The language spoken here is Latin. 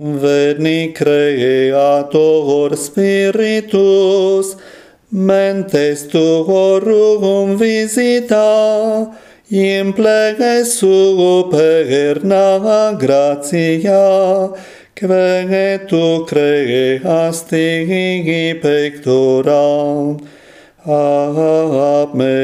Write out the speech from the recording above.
Veni creator spiritus, mentes tuorum visita, in plege superna gratia, quae tu creasti igi pectora. Amen.